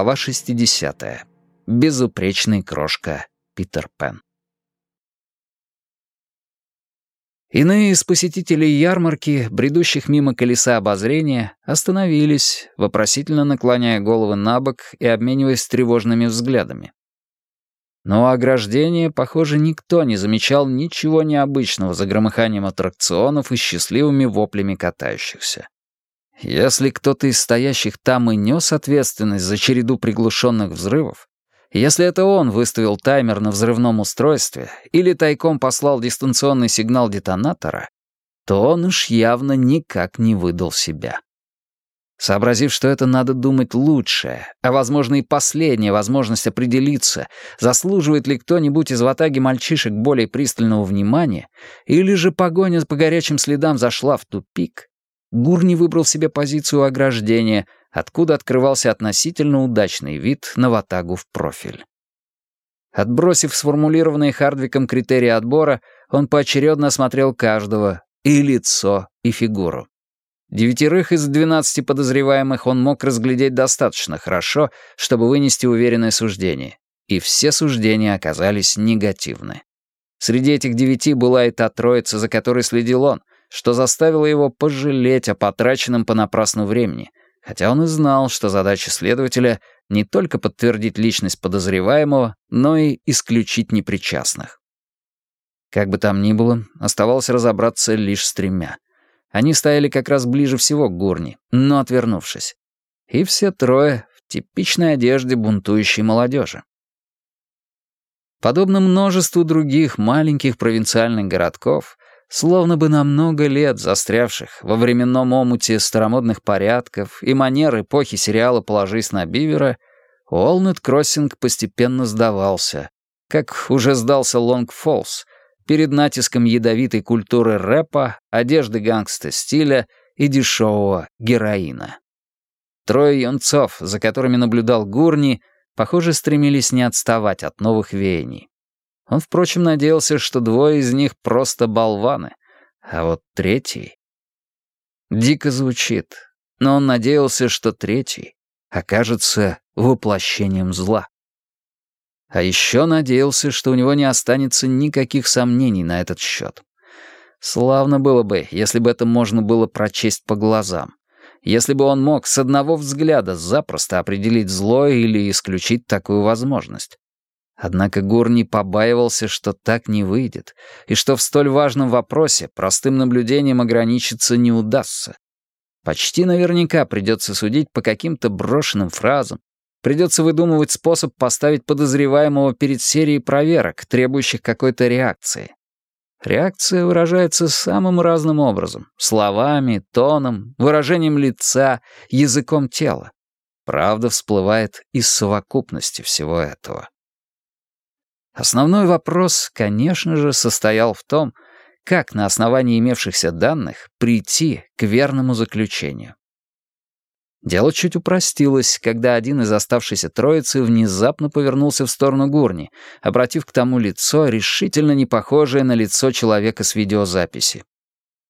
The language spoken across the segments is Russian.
Глава 60. Безупречный крошка Питер Пен. Иные из посетителей ярмарки, бредущих мимо колеса обозрения, остановились, вопросительно наклоняя головы на бок и обмениваясь тревожными взглядами. Но у ограждения, похоже, никто не замечал ничего необычного за громыханием аттракционов и счастливыми воплями катающихся. Если кто-то из стоящих там и нес ответственность за череду приглушенных взрывов, если это он выставил таймер на взрывном устройстве или тайком послал дистанционный сигнал детонатора, то он уж явно никак не выдал себя. Сообразив, что это надо думать лучшее, а, возможно, и последняя возможность определиться, заслуживает ли кто-нибудь из ватаги мальчишек более пристального внимания, или же погоня по горячим следам зашла в тупик, Гурни выбрал себе позицию ограждения, откуда открывался относительно удачный вид на ватагу в профиль. Отбросив сформулированные Хардвиком критерии отбора, он поочередно осмотрел каждого, и лицо, и фигуру. Девятерых из двенадцати подозреваемых он мог разглядеть достаточно хорошо, чтобы вынести уверенное суждение. И все суждения оказались негативны. Среди этих девяти была и та троица, за которой следил он, что заставило его пожалеть о потраченном понапрасну времени, хотя он и знал, что задача следователя не только подтвердить личность подозреваемого, но и исключить непричастных. Как бы там ни было, оставалось разобраться лишь с тремя. Они стояли как раз ближе всего к Гурни, но отвернувшись. И все трое в типичной одежде бунтующей молодежи. Подобно множеству других маленьких провинциальных городков, Словно бы на много лет застрявших во временном омуте старомодных порядков и манер эпохи сериала «Положись на Бивера», Уолнет Кроссинг постепенно сдавался, как уже сдался Лонг Фолс, перед натиском ядовитой культуры рэпа, одежды гангста-стиля и дешевого героина. Трое юнцов, за которыми наблюдал Гурни, похоже, стремились не отставать от новых веяний. Он, впрочем, надеялся, что двое из них просто болваны, а вот третий... Дико звучит, но он надеялся, что третий окажется воплощением зла. А еще надеялся, что у него не останется никаких сомнений на этот счет. Славно было бы, если бы это можно было прочесть по глазам. Если бы он мог с одного взгляда запросто определить зло или исключить такую возможность. Однако Гурни побаивался, что так не выйдет, и что в столь важном вопросе простым наблюдением ограничиться не удастся. Почти наверняка придется судить по каким-то брошенным фразам, придется выдумывать способ поставить подозреваемого перед серией проверок, требующих какой-то реакции. Реакция выражается самым разным образом — словами, тоном, выражением лица, языком тела. Правда всплывает из совокупности всего этого. Основной вопрос, конечно же, состоял в том, как на основании имевшихся данных прийти к верному заключению. Дело чуть упростилось, когда один из оставшейся троицы внезапно повернулся в сторону Гурни, обратив к тому лицо, решительно не похожее на лицо человека с видеозаписи.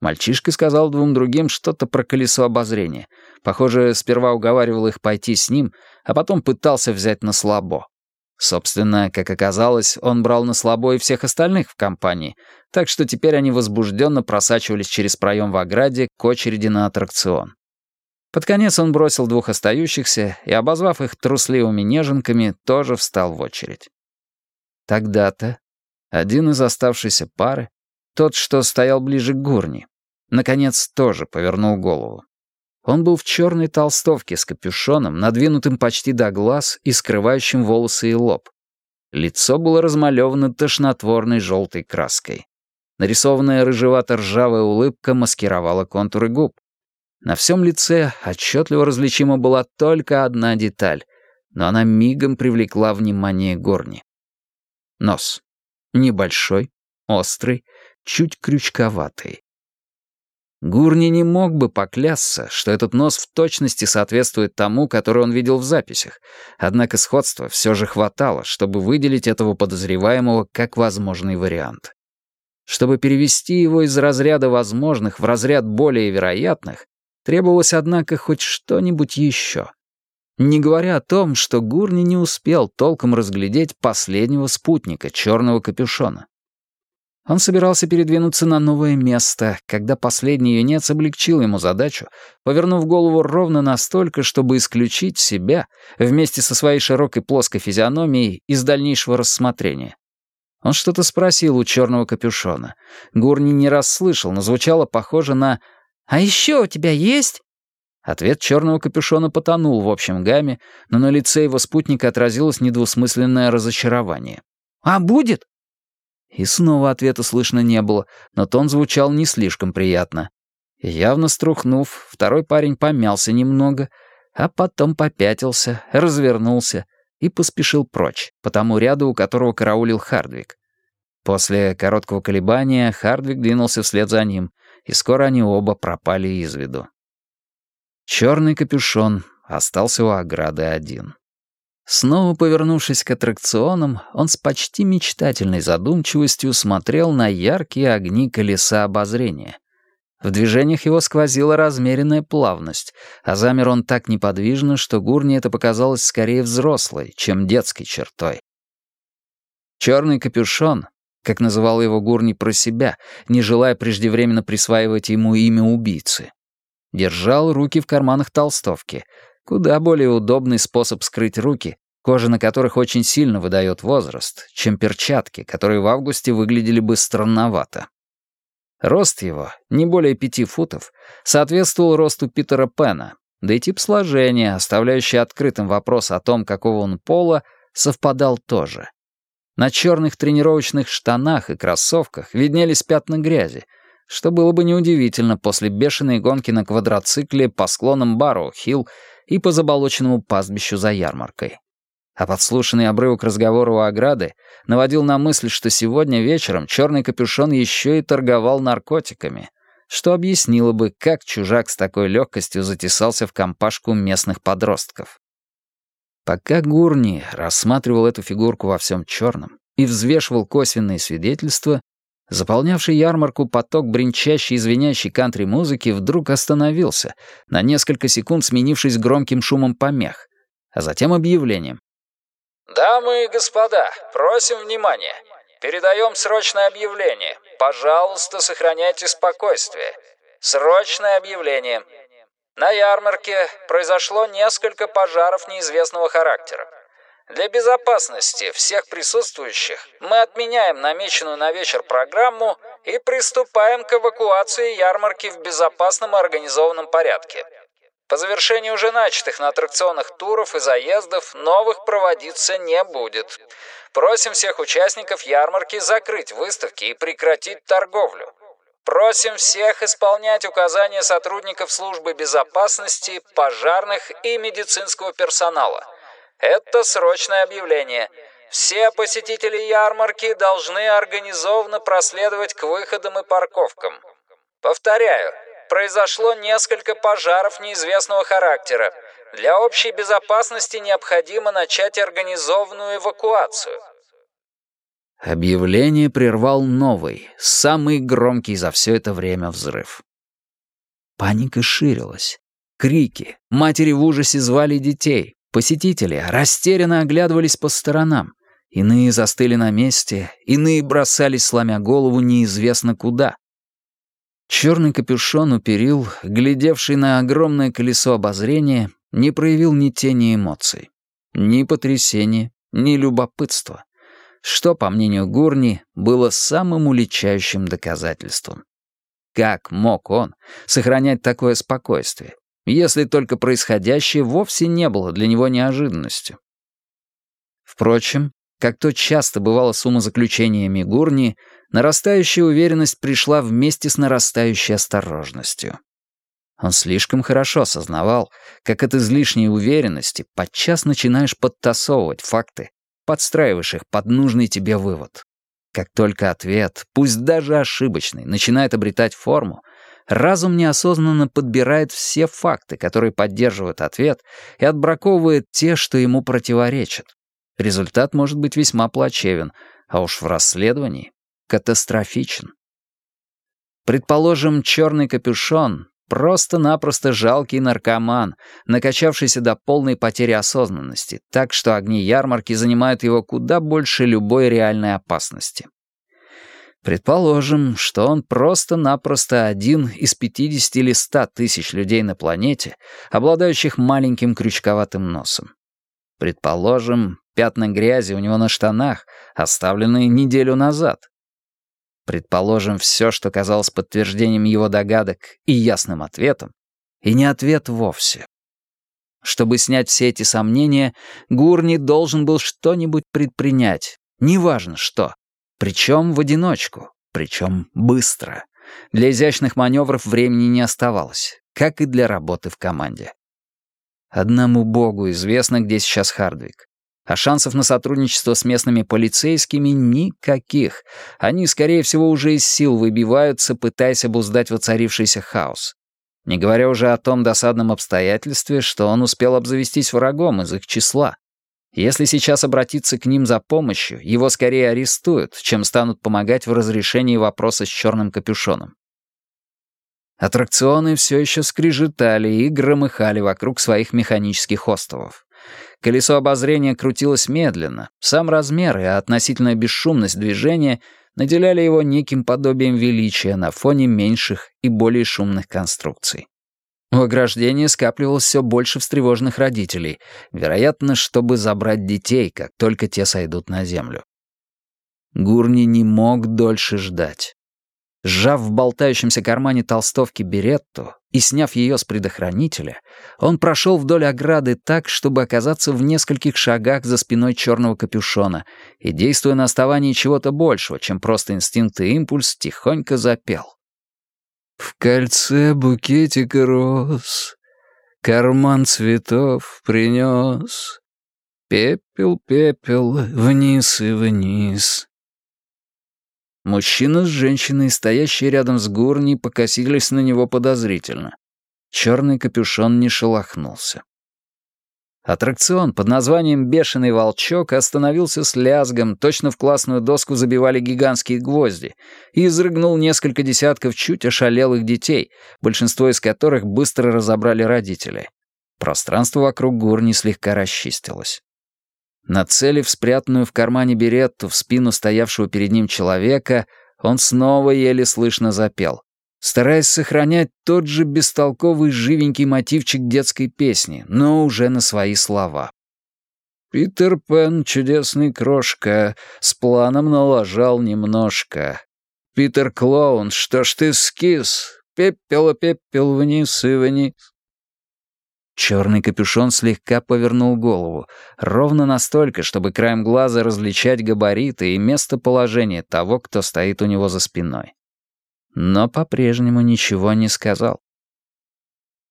Мальчишка сказал двум другим что-то про колесо обозрения. Похоже, сперва уговаривал их пойти с ним, а потом пытался взять на слабо. Собственно, как оказалось, он брал на слабо и всех остальных в компании, так что теперь они возбужденно просачивались через проем в ограде к очереди на аттракцион. Под конец он бросил двух остающихся и, обозвав их трусливыми неженками, тоже встал в очередь. Тогда-то один из оставшейся пары, тот, что стоял ближе к гурни, наконец тоже повернул голову. Он был в черной толстовке с капюшоном, надвинутым почти до глаз и скрывающим волосы и лоб. Лицо было размалевано тошнотворной желтой краской. Нарисованная рыжевато-ржавая улыбка маскировала контуры губ. На всем лице отчетливо различима была только одна деталь, но она мигом привлекла внимание Горни. Нос. Небольшой, острый, чуть крючковатый. Гурни не мог бы поклясться, что этот нос в точности соответствует тому, который он видел в записях, однако сходства все же хватало, чтобы выделить этого подозреваемого как возможный вариант. Чтобы перевести его из разряда возможных в разряд более вероятных, требовалось, однако, хоть что-нибудь еще. Не говоря о том, что Гурни не успел толком разглядеть последнего спутника черного капюшона. Он собирался передвинуться на новое место, когда последний юнец облегчил ему задачу, повернув голову ровно настолько, чтобы исключить себя вместе со своей широкой плоской физиономией из дальнейшего рассмотрения. Он что-то спросил у черного капюшона. Гурни не расслышал, но звучало похоже на «А еще у тебя есть?» Ответ черного капюшона потонул в общем гамме, но на лице его спутника отразилось недвусмысленное разочарование. «А будет?» И снова ответа слышно не было, но тон звучал не слишком приятно. Явно струхнув, второй парень помялся немного, а потом попятился, развернулся и поспешил прочь, по тому ряду, у которого караулил Хардвик. После короткого колебания Хардвик двинулся вслед за ним, и скоро они оба пропали из виду. Черный капюшон остался у ограды один. Снова повернувшись к аттракционам, он с почти мечтательной задумчивостью смотрел на яркие огни колеса обозрения. В движениях его сквозила размеренная плавность, а замер он так неподвижно, что Гурни это показалось скорее взрослой, чем детской чертой. Черный капюшон, как называл его Гурни про себя, не желая преждевременно присваивать ему имя убийцы, держал руки в карманах толстовки — Куда более удобный способ скрыть руки, кожа на которых очень сильно выдает возраст, чем перчатки, которые в августе выглядели бы странновато. Рост его, не более пяти футов, соответствовал росту Питера Пена, да и тип сложения, оставляющий открытым вопрос о том, какого он пола, совпадал тоже. На черных тренировочных штанах и кроссовках виднелись пятна грязи, что было бы неудивительно после бешеной гонки на квадроцикле по склонам Барроу-Хилл и по заболоченному пастбищу за ярмаркой. А подслушанный обрывок разговора у ограды наводил на мысль, что сегодня вечером черный капюшон еще и торговал наркотиками, что объяснило бы, как чужак с такой легкостью затесался в компашку местных подростков. Пока Гурни рассматривал эту фигурку во всем черном и взвешивал косвенные свидетельства, Заполнявший ярмарку поток бренчащей и звенящей кантри-музыки вдруг остановился, на несколько секунд сменившись громким шумом помех, а затем объявлением. «Дамы и господа, просим внимания. Передаем срочное объявление. Пожалуйста, сохраняйте спокойствие. Срочное объявление. На ярмарке произошло несколько пожаров неизвестного характера. Для безопасности всех присутствующих мы отменяем намеченную на вечер программу и приступаем к эвакуации ярмарки в безопасном и организованном порядке. По завершении уже начатых на аттракционах туров и заездов новых проводиться не будет. Просим всех участников ярмарки закрыть выставки и прекратить торговлю. Просим всех исполнять указания сотрудников службы безопасности, пожарных и медицинского персонала – это срочное объявление. Все посетители ярмарки должны организованно проследовать к выходам и парковкам. Повторяю, произошло несколько пожаров неизвестного характера. Для общей безопасности необходимо начать организованную эвакуацию. Объявление прервал новый, самый громкий за все это время взрыв. Паника ширилась. Крики. Матери в ужасе звали детей. Посетители растерянно оглядывались по сторонам. Иные застыли на месте, иные бросались, сломя голову, неизвестно куда. Черный капюшон у глядевший на огромное колесо обозрения, не проявил ни тени эмоций. Ни потрясения, ни любопытства. Что, по мнению Гурни, было самым уличающим доказательством. Как мог он сохранять такое спокойствие? Если только происходящее вовсе не было для него неожиданностью. Впрочем, как то часто бывало с умозаключениями Гурни, нарастающая уверенность пришла вместе с нарастающей осторожностью. Он слишком хорошо осознавал, как от излишней уверенности подчас начинаешь подтасовывать факты, подстраиваешь их под нужный тебе вывод. Как только ответ, пусть даже ошибочный, начинает обретать форму, разум неосознанно подбирает все факты, которые поддерживают ответ, и отбраковывает те, что ему противоречат. Результат может быть весьма плачевен, а уж в расследовании — катастрофичен. Предположим, черный капюшон просто-напросто жалкий наркоман, накачавшийся до полной потери осознанности, так что огни ярмарки занимают его куда больше любой реальной опасности. Предположим, что он просто-напросто один из 50 или 100 тысяч людей на планете, обладающих маленьким крючковатым носом. Предположим, пятна грязи у него на штанах, оставленные неделю назад. Предположим, все, что казалось подтверждением его догадок и ясным ответом, и не ответ вовсе. Чтобы снять все эти сомнения, Гурни должен был что-нибудь предпринять, неважно что, причем в одиночку, причем быстро. Для изящных маневров времени не оставалось, как и для работы в команде. Одному богу известно, где сейчас Хардвик. А шансов на сотрудничество с местными полицейскими никаких. Они, скорее всего, уже из сил выбиваются, пытаясь обуздать воцарившийся хаос. Не говоря уже о том досадном обстоятельстве, что он успел обзавестись врагом из их числа. Если сейчас обратиться к ним за помощью, его скорее арестуют, чем станут помогать в разрешении вопроса с черным капюшоном. Аттракционы все еще скрежетали и громыхали вокруг своих механических островов. Колесо обозрения крутилось медленно, сам размер и относительная бесшумность движения наделяли его неким подобием величия на фоне меньших и более шумных конструкций. У ограждения скапливалось все больше встревоженных родителей, вероятно, чтобы забрать детей, как только те сойдут на землю. Гурни не мог дольше ждать. Сжав в болтающемся кармане толстовки беретту и сняв ее с предохранителя, он прошел вдоль ограды так, чтобы оказаться в нескольких шагах за спиной черного капюшона и, действуя на основании чего-то большего, чем просто инстинкт и импульс, тихонько запел. «В кольце букетик роз, карман цветов принес, пепел, пепел, вниз и вниз». Мужчина с женщиной, стоящие рядом с Гурни, покосились на него подозрительно. Черный капюшон не шелохнулся. Аттракцион под названием «Бешеный волчок» остановился с лязгом, точно в классную доску забивали гигантские гвозди, и изрыгнул несколько десятков чуть ошалелых детей, большинство из которых быстро разобрали родители. Пространство вокруг Гурни слегка расчистилось. Нацелив спрятанную в кармане беретту в спину стоявшего перед ним человека, он снова еле слышно запел, стараясь сохранять тот же бестолковый живенький мотивчик детской песни, но уже на свои слова. «Питер Пен, чудесный крошка, с планом налажал немножко. Питер Клоун, что ж ты скис? Пепел, пепел вниз и вниз». Черный капюшон слегка повернул голову, ровно настолько, чтобы краем глаза различать габариты и местоположение того, кто стоит у него за спиной. Но по-прежнему ничего не сказал.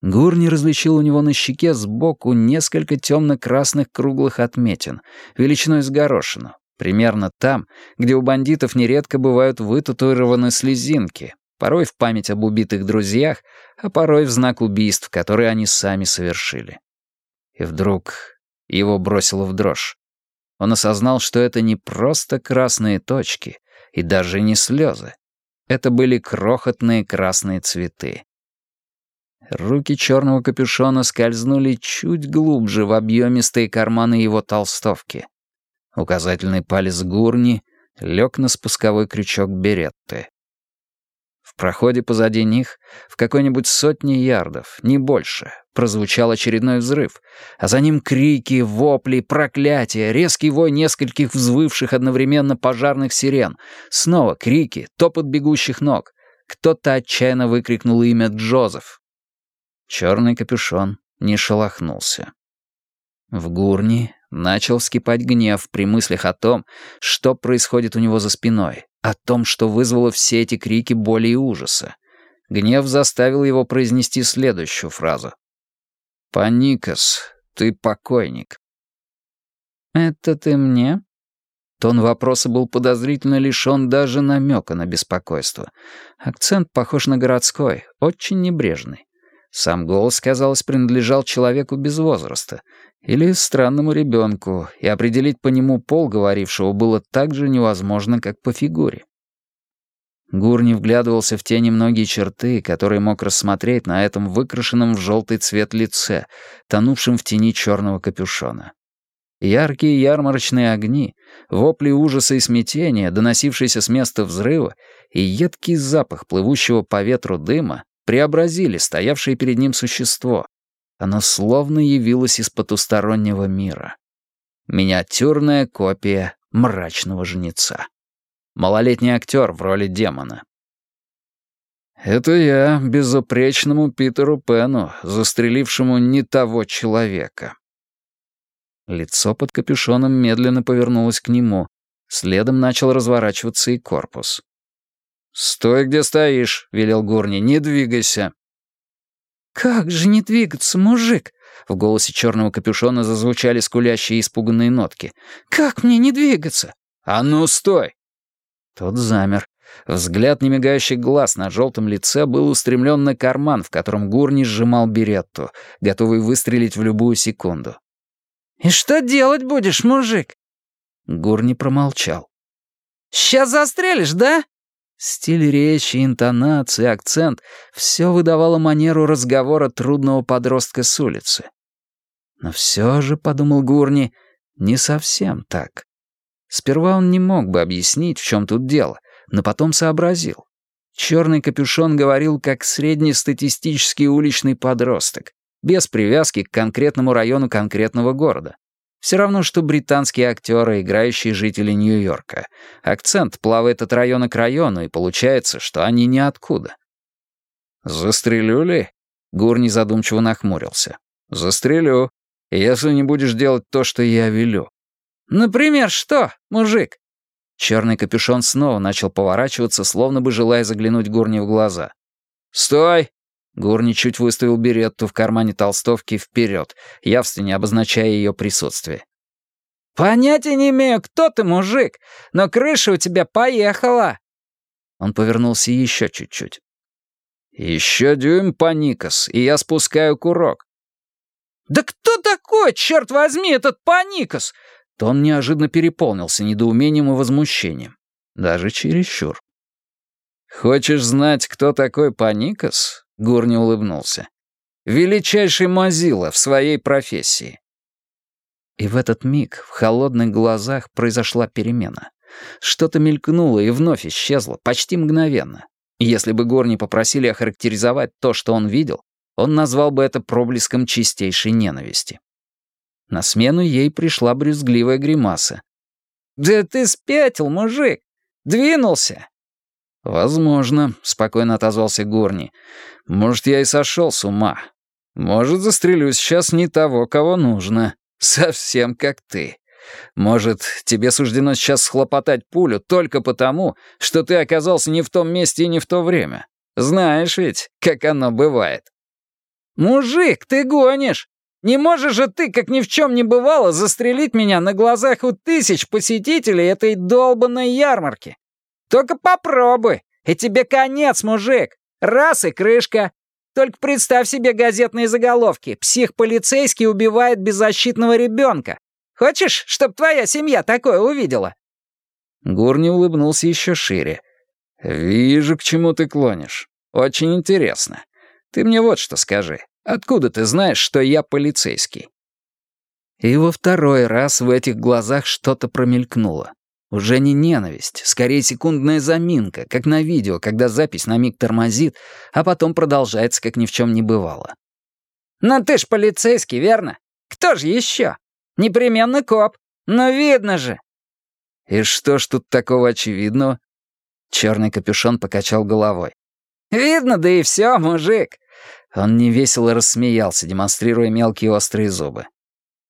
Гурни различил у него на щеке сбоку несколько темно-красных круглых отметин, величиной с горошину, примерно там, где у бандитов нередко бывают вытатуированы слезинки, порой в память об убитых друзьях, а порой в знак убийств, которые они сами совершили. И вдруг его бросило в дрожь. Он осознал, что это не просто красные точки и даже не слезы. Это были крохотные красные цветы. Руки черного капюшона скользнули чуть глубже в объемистые карманы его толстовки. Указательный палец Гурни лег на спусковой крючок беретты. В проходе позади них, в какой-нибудь сотне ярдов, не больше, прозвучал очередной взрыв, а за ним крики, вопли, проклятия, резкий вой нескольких взвывших одновременно пожарных сирен, снова крики, топот бегущих ног. Кто-то отчаянно выкрикнул имя Джозеф. Черный капюшон не шелохнулся. В гурни начал вскипать гнев при мыслях о том, что происходит у него за спиной, о том, что вызвало все эти крики боли и ужаса. Гнев заставил его произнести следующую фразу. «Паникас, ты покойник». «Это ты мне?» Тон вопроса был подозрительно лишён даже намека на беспокойство. Акцент похож на городской, очень небрежный. Сам голос, казалось, принадлежал человеку без возраста или странному ребенку, и определить по нему пол говорившего было так же невозможно, как по фигуре. Гурни вглядывался в те немногие черты, которые мог рассмотреть на этом выкрашенном в желтый цвет лице, тонувшем в тени черного капюшона. Яркие ярмарочные огни, вопли ужаса и смятения, доносившиеся с места взрыва, и едкий запах плывущего по ветру дыма преобразили стоявшее перед ним существо. Оно словно явилось из потустороннего мира. Миниатюрная копия мрачного жнеца. Малолетний актер в роли демона. «Это я безупречному Питеру Пену, застрелившему не того человека». Лицо под капюшоном медленно повернулось к нему. Следом начал разворачиваться и корпус. «Стой, где стоишь», — велел Гурни, — «не двигайся». «Как же не двигаться, мужик?» В голосе черного капюшона зазвучали скулящие испуганные нотки. «Как мне не двигаться?» «А ну, стой!» Тот замер. Взгляд немигающих глаз на желтом лице был устремлен на карман, в котором Гурни сжимал беретту, готовый выстрелить в любую секунду. «И что делать будешь, мужик?» Гурни промолчал. «Сейчас застрелишь, да?» Стиль речи, интонации, акцент — все выдавало манеру разговора трудного подростка с улицы. Но все же, — подумал Гурни, — не совсем так. Сперва он не мог бы объяснить, в чем тут дело, но потом сообразил. Черный капюшон говорил как среднестатистический уличный подросток, без привязки к конкретному району конкретного города. Все равно, что британские актеры, играющие жители Нью-Йорка. Акцент плавает от района к району, и получается, что они ниоткуда. «Застрелю ли?» Гурни задумчиво нахмурился. «Застрелю, если не будешь делать то, что я велю. «Например, что, мужик?» Черный капюшон снова начал поворачиваться, словно бы желая заглянуть Гурни в глаза. «Стой!» Гурни чуть выставил беретту в кармане толстовки вперед, явственно обозначая ее присутствие. «Понятия не имею, кто ты, мужик, но крыша у тебя поехала!» Он повернулся еще чуть-чуть. «Еще дюйм паникос, и я спускаю курок». «Да кто такой, черт возьми, этот паникос?» то он неожиданно переполнился недоумением и возмущением. Даже чересчур. «Хочешь знать, кто такой Паникас?» — Гурни улыбнулся. «Величайший Мазила в своей профессии». И в этот миг в холодных глазах произошла перемена. Что-то мелькнуло и вновь исчезло, почти мгновенно. Если бы Горни попросили охарактеризовать то, что он видел, он назвал бы это проблеском чистейшей ненависти. На смену ей пришла брюзгливая гримаса. «Да ты спятил, мужик! Двинулся!» «Возможно», — спокойно отозвался Горни. «Может, я и сошел с ума. Может, застрелю сейчас не того, кого нужно. Совсем как ты. Может, тебе суждено сейчас схлопотать пулю только потому, что ты оказался не в том месте и не в то время. Знаешь ведь, как оно бывает». «Мужик, ты гонишь! Не можешь же ты, как ни в чем не бывало, застрелить меня на глазах у тысяч посетителей этой долбанной ярмарки. Только попробуй, и тебе конец, мужик. Раз и крышка. Только представь себе газетные заголовки. Псих-полицейский убивает беззащитного ребенка. Хочешь, чтобы твоя семья такое увидела?» Гурни улыбнулся еще шире. «Вижу, к чему ты клонишь. Очень интересно. Ты мне вот что скажи. Откуда ты знаешь, что я полицейский?» И во второй раз в этих глазах что-то промелькнуло. Уже не ненависть, скорее секундная заминка, как на видео, когда запись на миг тормозит, а потом продолжается, как ни в чем не бывало. «Но ты ж полицейский, верно? Кто же еще? Непременно коп. Но видно же!» «И что ж тут такого очевидного?» Черный капюшон покачал головой. «Видно, да и все, мужик. Он невесело рассмеялся, демонстрируя мелкие острые зубы.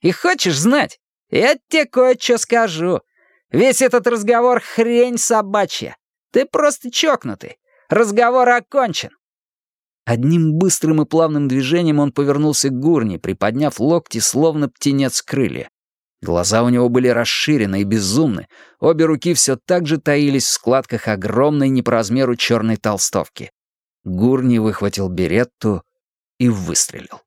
«И хочешь знать? Я тебе кое-что скажу. Весь этот разговор — хрень собачья. Ты просто чокнутый. Разговор окончен». Одним быстрым и плавным движением он повернулся к Гурни, приподняв локти, словно птенец крылья. Глаза у него были расширены и безумны, обе руки все так же таились в складках огромной не по размеру черной толстовки. Гурни выхватил беретту и выстрелил.